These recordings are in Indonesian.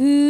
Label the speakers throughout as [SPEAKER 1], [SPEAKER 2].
[SPEAKER 1] good.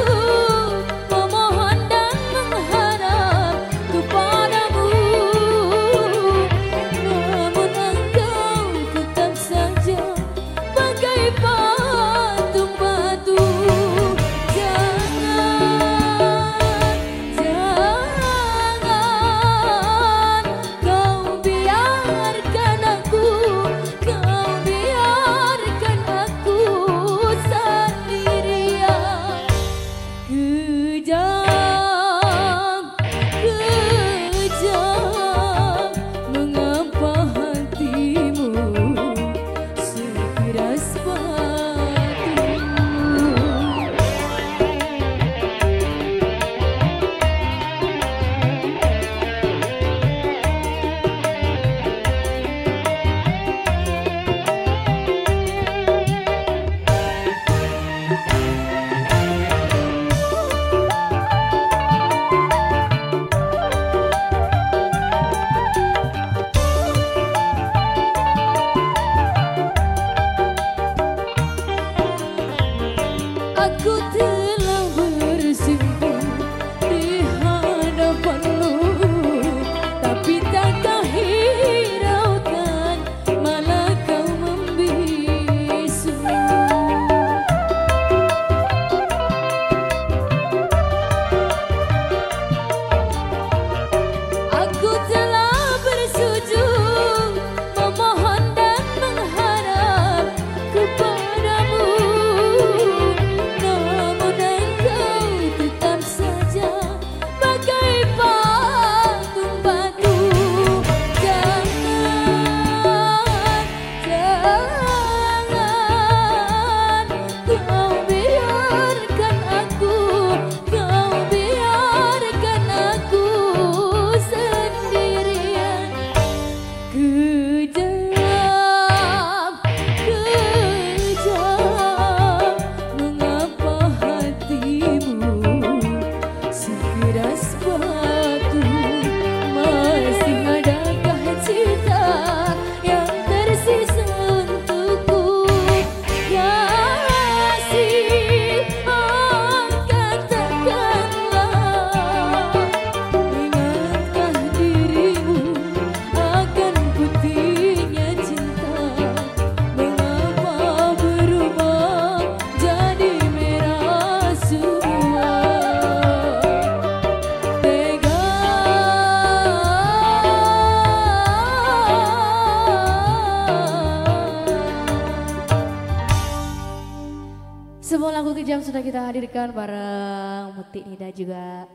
[SPEAKER 1] Semua lagu kejam sudah kita hadirkan bareng Muti Nida juga.